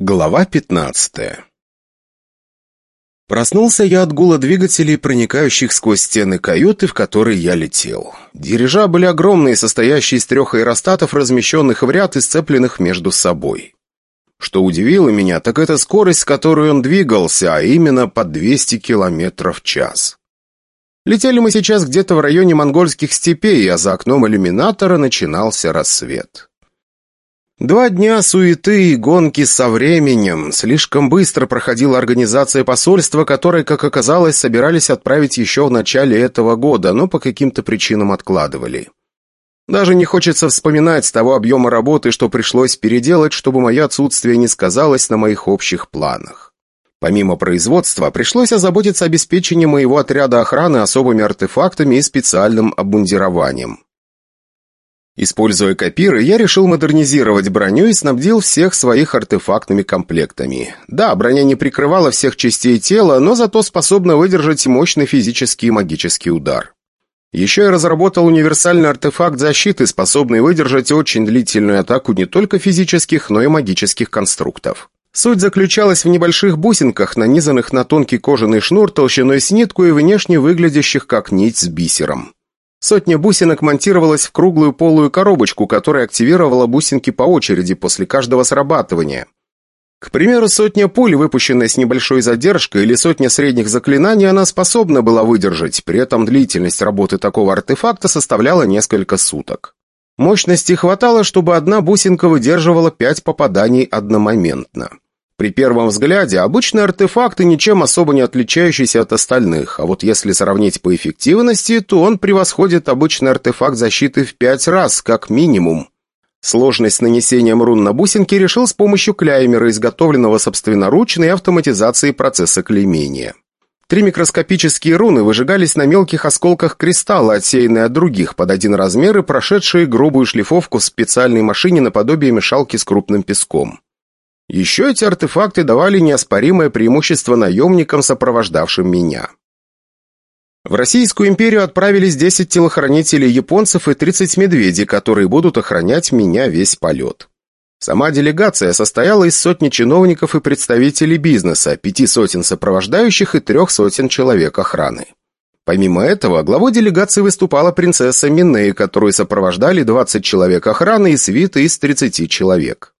Глава 15 Проснулся я от гула двигателей, проникающих сквозь стены каюты, в которой я летел. были огромные, состоящие из трех аэростатов, размещенных в ряд и сцепленных между собой. Что удивило меня, так это скорость, с которой он двигался, а именно по 200 км в час. Летели мы сейчас где-то в районе монгольских степей, а за окном иллюминатора начинался рассвет. Два дня суеты и гонки со временем. Слишком быстро проходила организация посольства, которое, как оказалось, собирались отправить еще в начале этого года, но по каким-то причинам откладывали. Даже не хочется вспоминать того объема работы, что пришлось переделать, чтобы мое отсутствие не сказалось на моих общих планах. Помимо производства, пришлось озаботиться обеспечением моего отряда охраны особыми артефактами и специальным обмундированием. Используя копиры, я решил модернизировать броню и снабдил всех своих артефактными комплектами. Да, броня не прикрывала всех частей тела, но зато способна выдержать мощный физический и магический удар. Еще я разработал универсальный артефакт защиты, способный выдержать очень длительную атаку не только физических, но и магических конструктов. Суть заключалась в небольших бусинках, нанизанных на тонкий кожаный шнур толщиной с нитку и внешне выглядящих как нить с бисером. Сотня бусинок монтировалась в круглую полую коробочку, которая активировала бусинки по очереди после каждого срабатывания. К примеру, сотня пуль, выпущенная с небольшой задержкой, или сотня средних заклинаний она способна была выдержать, при этом длительность работы такого артефакта составляла несколько суток. Мощности хватало, чтобы одна бусинка выдерживала пять попаданий одномоментно. При первом взгляде обычные артефакты, ничем особо не отличающиеся от остальных, а вот если сравнить по эффективности, то он превосходит обычный артефакт защиты в пять раз, как минимум. Сложность с нанесением рун на бусинки решил с помощью кляймера, изготовленного собственноручно и автоматизации процесса клеймения. Три микроскопические руны выжигались на мелких осколках кристалла, отсеянные от других, под один размер и прошедшие грубую шлифовку в специальной машине наподобие мешалки с крупным песком. Еще эти артефакты давали неоспоримое преимущество наемникам, сопровождавшим меня. В Российскую империю отправились 10 телохранителей японцев и 30 медведей, которые будут охранять меня весь полет. Сама делегация состояла из сотни чиновников и представителей бизнеса, пяти сотен сопровождающих и трех сотен человек охраны. Помимо этого, главой делегации выступала принцесса Миней, которую сопровождали 20 человек охраны и свиты из 30 человек.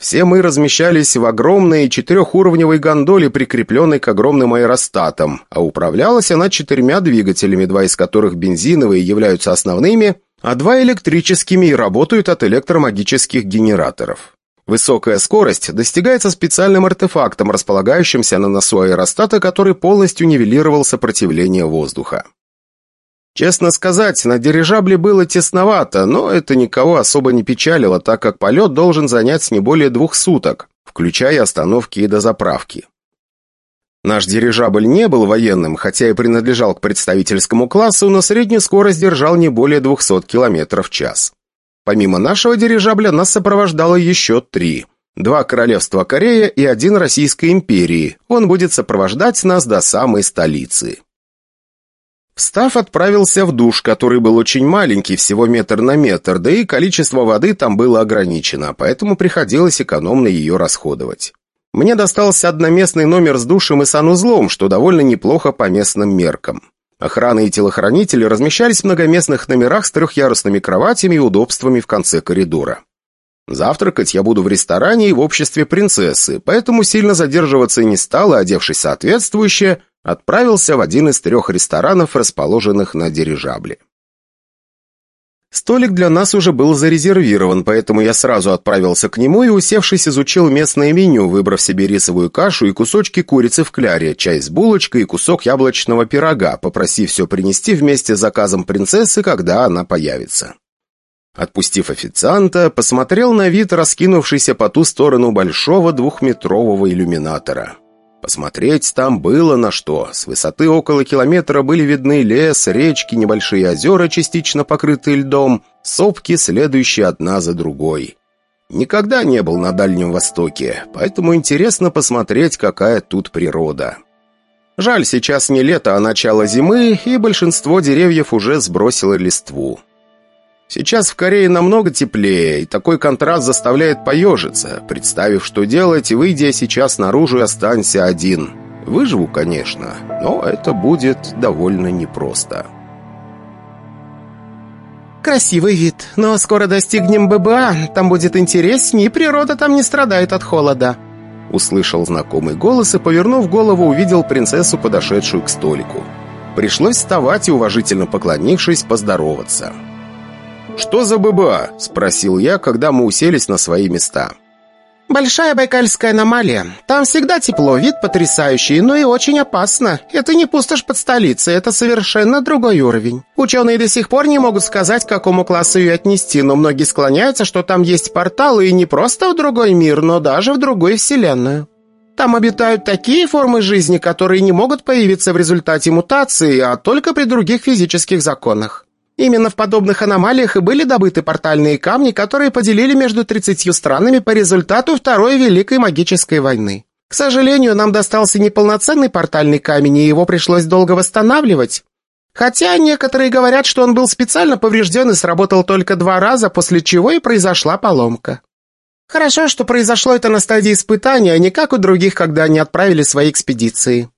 Все мы размещались в огромной четырехуровневой гондоле, прикрепленной к огромным аэростатам, а управлялась она четырьмя двигателями, два из которых бензиновые являются основными, а два электрическими и работают от электромагических генераторов. Высокая скорость достигается специальным артефактом, располагающимся на носу аэростата, который полностью нивелировал сопротивление воздуха. Честно сказать, на дирижабле было тесновато, но это никого особо не печалило, так как полет должен занять не более двух суток, включая остановки и дозаправки. Наш дирижабль не был военным, хотя и принадлежал к представительскому классу, но среднюю скорость держал не более 200 км в час. Помимо нашего дирижабля нас сопровождало еще три. Два королевства Корея и один Российской империи. Он будет сопровождать нас до самой столицы. Став отправился в душ, который был очень маленький, всего метр на метр, да и количество воды там было ограничено, поэтому приходилось экономно ее расходовать. Мне достался одноместный номер с душем и санузлом, что довольно неплохо по местным меркам. Охрана и телохранители размещались в многоместных номерах с трехъярусными кроватями и удобствами в конце коридора. Завтракать я буду в ресторане и в обществе принцессы, поэтому сильно задерживаться не стал, и, одевшись соответствующе, отправился в один из трех ресторанов, расположенных на дирижабле. Столик для нас уже был зарезервирован, поэтому я сразу отправился к нему и, усевшись, изучил местное меню, выбрав себе рисовую кашу и кусочки курицы в кляре, чай с булочкой и кусок яблочного пирога, попросив все принести вместе с заказом принцессы, когда она появится. Отпустив официанта, посмотрел на вид, раскинувшийся по ту сторону большого двухметрового иллюминатора. Посмотреть там было на что. С высоты около километра были видны лес, речки, небольшие озера, частично покрытые льдом, сопки, следующие одна за другой. Никогда не был на Дальнем Востоке, поэтому интересно посмотреть, какая тут природа. Жаль, сейчас не лето, а начало зимы, и большинство деревьев уже сбросило листву. Сейчас в Корее намного теплее, и такой контраст заставляет поежиться, представив, что делать, выйдя сейчас наружу и останься один. Выживу, конечно, но это будет довольно непросто. «Красивый вид, но скоро достигнем ББА, там будет интереснее, и природа там не страдает от холода», Услышал знакомый голос и, повернув голову, увидел принцессу, подошедшую к столику. Пришлось вставать и, уважительно поклонившись, поздороваться. «Что за ББА?» – спросил я, когда мы уселись на свои места. «Большая Байкальская аномалия. Там всегда тепло, вид потрясающий, но и очень опасно. Это не пустошь под столицей, это совершенно другой уровень. Ученые до сих пор не могут сказать, к какому классу ее отнести, но многие склоняются, что там есть порталы и не просто в другой мир, но даже в другую вселенную. Там обитают такие формы жизни, которые не могут появиться в результате мутации, а только при других физических законах. Именно в подобных аномалиях и были добыты портальные камни, которые поделили между 30 странами по результату Второй Великой Магической войны. К сожалению, нам достался неполноценный портальный камень, и его пришлось долго восстанавливать. Хотя некоторые говорят, что он был специально поврежден и сработал только два раза, после чего и произошла поломка. Хорошо, что произошло это на стадии испытания, а не как у других, когда они отправили свои экспедиции.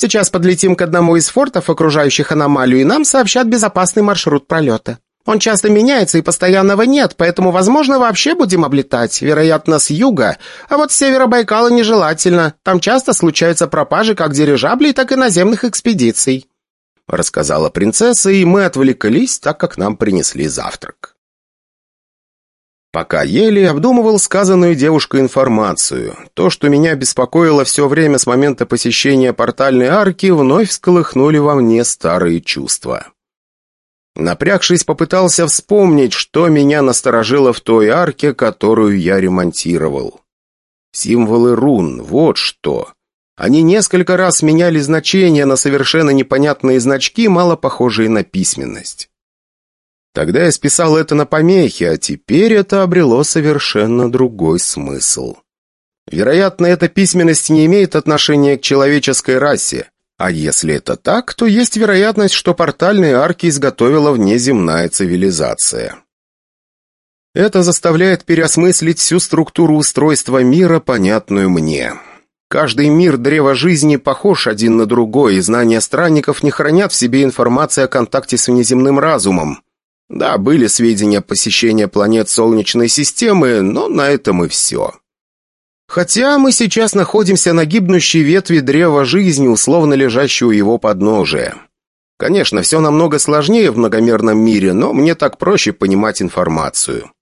Сейчас подлетим к одному из фортов, окружающих аномалию, и нам сообщат безопасный маршрут пролета. Он часто меняется и постоянного нет, поэтому, возможно, вообще будем облетать, вероятно, с юга. А вот с севера Байкала нежелательно. Там часто случаются пропажи как дирижаблей, так и наземных экспедиций. Рассказала принцесса, и мы отвлеклись, так как нам принесли завтрак. Пока ели, обдумывал сказанную девушкой информацию. То, что меня беспокоило все время с момента посещения портальной арки, вновь всколыхнули во мне старые чувства. Напрягшись, попытался вспомнить, что меня насторожило в той арке, которую я ремонтировал. Символы рун, вот что. Они несколько раз меняли значения на совершенно непонятные значки, мало похожие на письменность. Тогда я списал это на помехи, а теперь это обрело совершенно другой смысл. Вероятно, эта письменность не имеет отношения к человеческой расе. А если это так, то есть вероятность, что портальные арки изготовила внеземная цивилизация. Это заставляет переосмыслить всю структуру устройства мира, понятную мне. Каждый мир древа жизни похож один на другой, и знания странников не хранят в себе информации о контакте с внеземным разумом. Да, были сведения посещения планет Солнечной системы, но на этом и все. Хотя мы сейчас находимся на гибнущей ветви древа жизни, условно лежащей у его подножия. Конечно, все намного сложнее в многомерном мире, но мне так проще понимать информацию.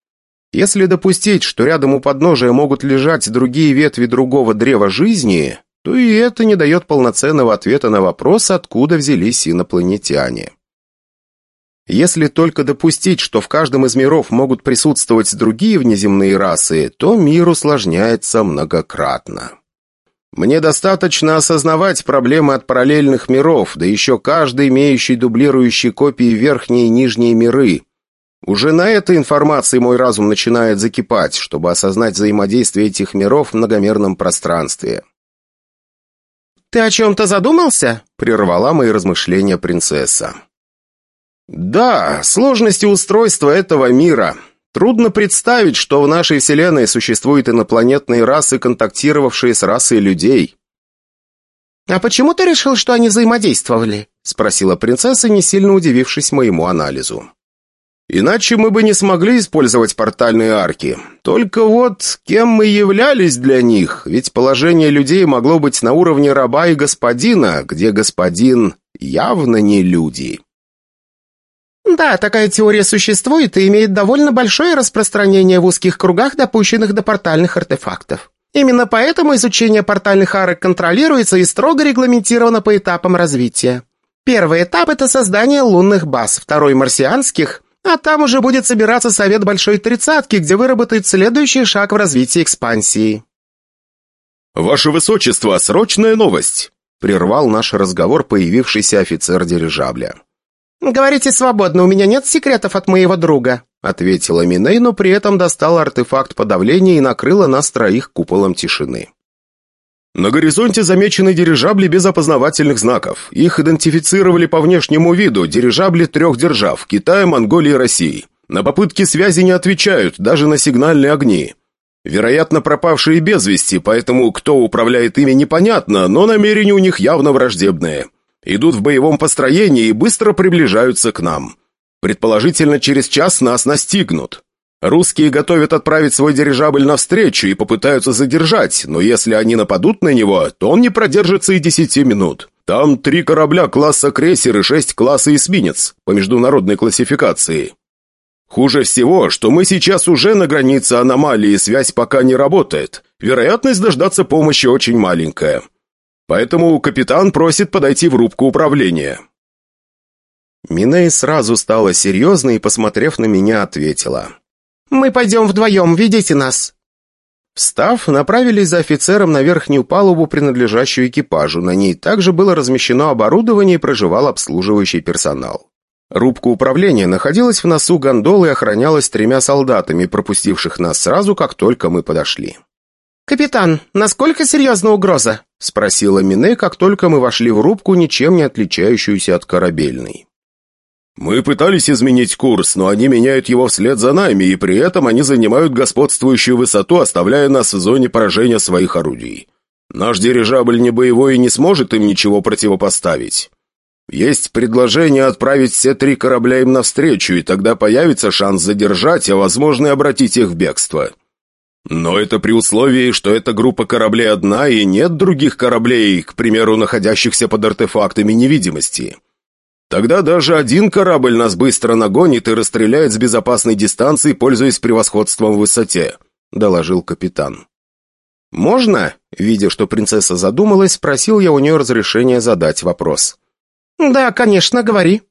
Если допустить, что рядом у подножия могут лежать другие ветви другого древа жизни, то и это не дает полноценного ответа на вопрос, откуда взялись инопланетяне. Если только допустить, что в каждом из миров могут присутствовать другие внеземные расы, то мир усложняется многократно. Мне достаточно осознавать проблемы от параллельных миров, да еще каждый имеющий дублирующие копии верхние и нижние миры. Уже на этой информации мой разум начинает закипать, чтобы осознать взаимодействие этих миров в многомерном пространстве. «Ты о чем-то задумался?» — прервала мои размышления принцесса. Да, сложности устройства этого мира. Трудно представить, что в нашей Вселенной существуют инопланетные расы, контактировавшие с расой людей. «А почему ты решил, что они взаимодействовали?» — спросила принцесса, не сильно удивившись моему анализу. «Иначе мы бы не смогли использовать портальные арки. Только вот кем мы являлись для них? Ведь положение людей могло быть на уровне раба и господина, где господин явно не люди». Да, такая теория существует и имеет довольно большое распространение в узких кругах, допущенных до портальных артефактов. Именно поэтому изучение портальных арок контролируется и строго регламентировано по этапам развития. Первый этап – это создание лунных баз, второй – марсианских, а там уже будет собираться совет Большой Тридцатки, где выработает следующий шаг в развитии экспансии. «Ваше Высочество, срочная новость!» – прервал наш разговор появившийся офицер дирижабля. «Говорите свободно, у меня нет секретов от моего друга», ответила Миней, но при этом достала артефакт подавления и накрыла нас троих куполом тишины. На горизонте замечены дирижабли без опознавательных знаков. Их идентифицировали по внешнему виду дирижабли трех держав – Китая, Монголии и России. На попытки связи не отвечают, даже на сигнальные огни. Вероятно, пропавшие без вести, поэтому кто управляет ими непонятно, но намерения у них явно враждебные. Идут в боевом построении и быстро приближаются к нам. Предположительно, через час нас настигнут. Русские готовят отправить свой дирижабль навстречу и попытаются задержать, но если они нападут на него, то он не продержится и десяти минут. Там три корабля класса крейсер и шесть класса эсминец по международной классификации. Хуже всего, что мы сейчас уже на границе аномалии, связь пока не работает. Вероятность дождаться помощи очень маленькая. Поэтому капитан просит подойти в рубку управления. Миней сразу стала серьезной и, посмотрев на меня, ответила. «Мы пойдем вдвоем, ведите нас». Встав, направились за офицером на верхнюю палубу, принадлежащую экипажу. На ней также было размещено оборудование и проживал обслуживающий персонал. Рубка управления находилась в носу гондолы и охранялась тремя солдатами, пропустивших нас сразу, как только мы подошли. «Капитан, насколько серьезна угроза?» — спросила Мине, как только мы вошли в рубку, ничем не отличающуюся от корабельной. «Мы пытались изменить курс, но они меняют его вслед за нами, и при этом они занимают господствующую высоту, оставляя нас в зоне поражения своих орудий. Наш дирижабль не боевой и не сможет им ничего противопоставить. Есть предложение отправить все три корабля им навстречу, и тогда появится шанс задержать, а возможно и обратить их в бегство. Но это при условии, что эта группа кораблей одна, и нет других кораблей, к примеру, находящихся под артефактами невидимости». Тогда даже один корабль нас быстро нагонит и расстреляет с безопасной дистанции, пользуясь превосходством в высоте», — доложил капитан. «Можно?» — видя, что принцесса задумалась, спросил я у нее разрешения задать вопрос. «Да, конечно, говори».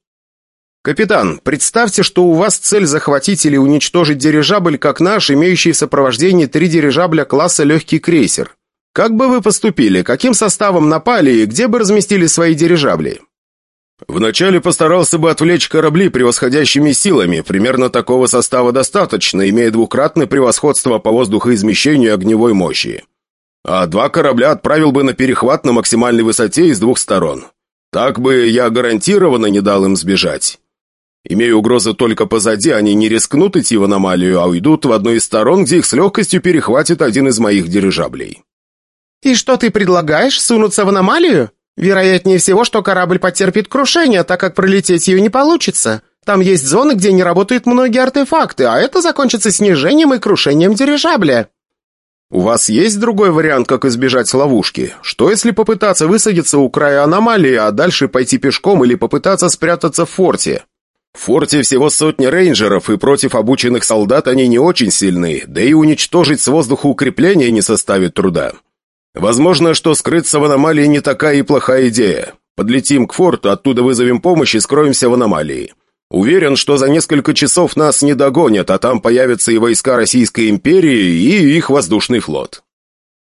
«Капитан, представьте, что у вас цель захватить или уничтожить дирижабль, как наш, имеющий в сопровождении три дирижабля класса легкий крейсер. Как бы вы поступили, каким составом напали и где бы разместили свои дирижабли?» Вначале постарался бы отвлечь корабли превосходящими силами. Примерно такого состава достаточно, имея двукратное превосходство по воздухоизмещению и огневой мощи. А два корабля отправил бы на перехват на максимальной высоте из двух сторон. Так бы я гарантированно не дал им сбежать. Имея угрозу только позади, они не рискнут идти в аномалию, а уйдут в одну из сторон, где их с легкостью перехватит один из моих дирижаблей. «И что ты предлагаешь, сунуться в аномалию?» Вероятнее всего, что корабль потерпит крушение, так как пролететь ее не получится. Там есть зоны, где не работают многие артефакты, а это закончится снижением и крушением дирижабля. У вас есть другой вариант, как избежать ловушки? Что если попытаться высадиться у края аномалии, а дальше пойти пешком или попытаться спрятаться в форте? В форте всего сотни рейнджеров, и против обученных солдат они не очень сильны, да и уничтожить с воздуха укрепления не составит труда. Возможно, что скрыться в аномалии не такая и плохая идея. Подлетим к форту, оттуда вызовем помощь и скроемся в аномалии. Уверен, что за несколько часов нас не догонят, а там появятся и войска Российской империи, и их воздушный флот.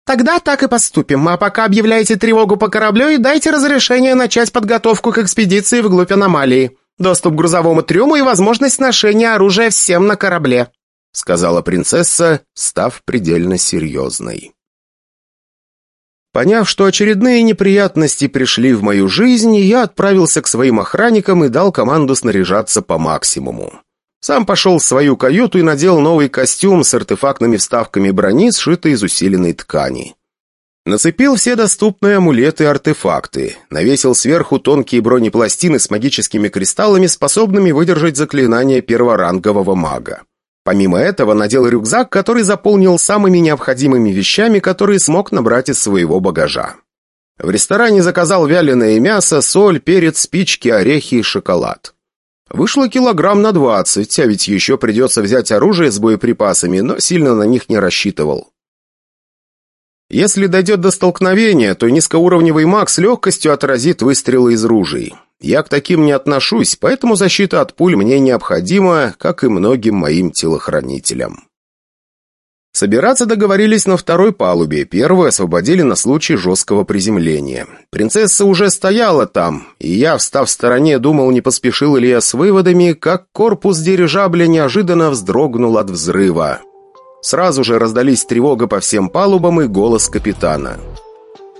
Тогда так и поступим, а пока объявляйте тревогу по кораблю и дайте разрешение начать подготовку к экспедиции вглубь аномалии. Доступ к грузовому трюму и возможность ношения оружия всем на корабле», сказала принцесса, став предельно серьезной. Поняв, что очередные неприятности пришли в мою жизнь, я отправился к своим охранникам и дал команду снаряжаться по максимуму. Сам пошел в свою каюту и надел новый костюм с артефактными вставками брони, сшитый из усиленной ткани. Нацепил все доступные амулеты и артефакты, навесил сверху тонкие бронепластины с магическими кристаллами, способными выдержать заклинание перворангового мага. Помимо этого надел рюкзак, который заполнил самыми необходимыми вещами, которые смог набрать из своего багажа. В ресторане заказал вяленое мясо, соль, перец, спички, орехи и шоколад. Вышло килограмм на двадцать, а ведь еще придется взять оружие с боеприпасами, но сильно на них не рассчитывал. Если дойдет до столкновения, то низкоуровневый маг с легкостью отразит выстрелы из ружей. Я к таким не отношусь, поэтому защита от пуль мне необходима, как и многим моим телохранителям. Собираться договорились на второй палубе, первую освободили на случай жесткого приземления. Принцесса уже стояла там, и я, встав в стороне, думал, не поспешил ли я с выводами, как корпус дирижабля неожиданно вздрогнул от взрыва. Сразу же раздались тревога по всем палубам и голос капитана.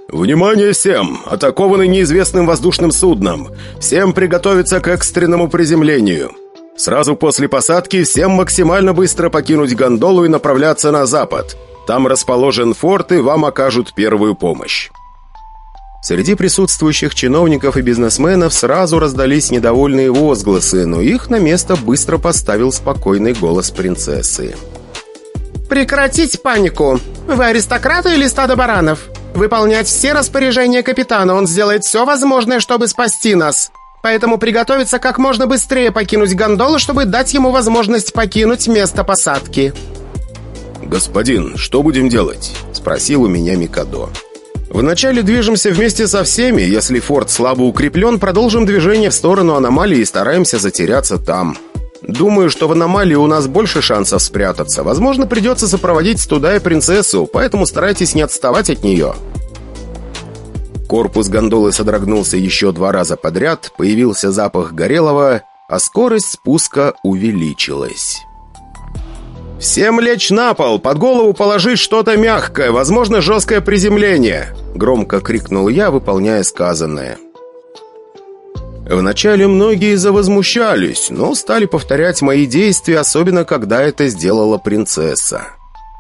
«Внимание всем! Атакованы неизвестным воздушным судном! Всем приготовиться к экстренному приземлению!» Сразу после посадки всем максимально быстро покинуть гондолу и направляться на запад. Там расположен форт, и вам окажут первую помощь». Среди присутствующих чиновников и бизнесменов сразу раздались недовольные возгласы, но их на место быстро поставил спокойный голос принцессы. «Прекратить панику! Вы аристократы или стадо баранов? Выполнять все распоряжения капитана, он сделает все возможное, чтобы спасти нас. Поэтому приготовиться как можно быстрее покинуть гондолу, чтобы дать ему возможность покинуть место посадки». «Господин, что будем делать?» — спросил у меня Микадо. «Вначале движемся вместе со всеми. Если форт слабо укреплен, продолжим движение в сторону аномалии и стараемся затеряться там. Думаю, что в аномалии у нас больше шансов спрятаться. Возможно, придется сопроводить туда и принцессу, поэтому старайтесь не отставать от нее». Корпус гондолы содрогнулся еще два раза подряд, появился запах горелого, а скорость спуска увеличилась. «Всем лечь на пол, под голову положить что-то мягкое, возможно, жесткое приземление!» Громко крикнул я, выполняя сказанное. Вначале многие завозмущались, но стали повторять мои действия, особенно когда это сделала принцесса.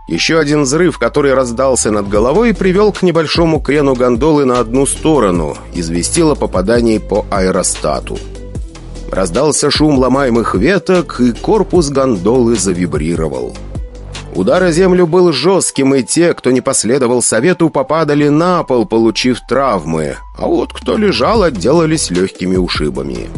Еще один взрыв, который раздался над головой, привел к небольшому крену гондолы на одну сторону, известил о попадании по аэростату. Раздался шум ломаемых веток, и корпус гондолы завибрировал. Удар о землю был жестким, и те, кто не последовал совету, попадали на пол, получив травмы, а вот кто лежал, отделались легкими ушибами.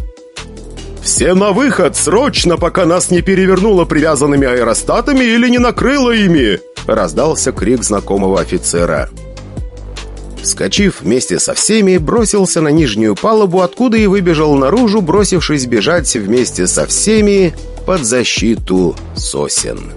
«Все на выход! Срочно, пока нас не перевернуло привязанными аэростатами или не накрыло ими!» Раздался крик знакомого офицера. Вскочив вместе со всеми, бросился на нижнюю палубу, откуда и выбежал наружу, бросившись бежать вместе со всеми под защиту сосен.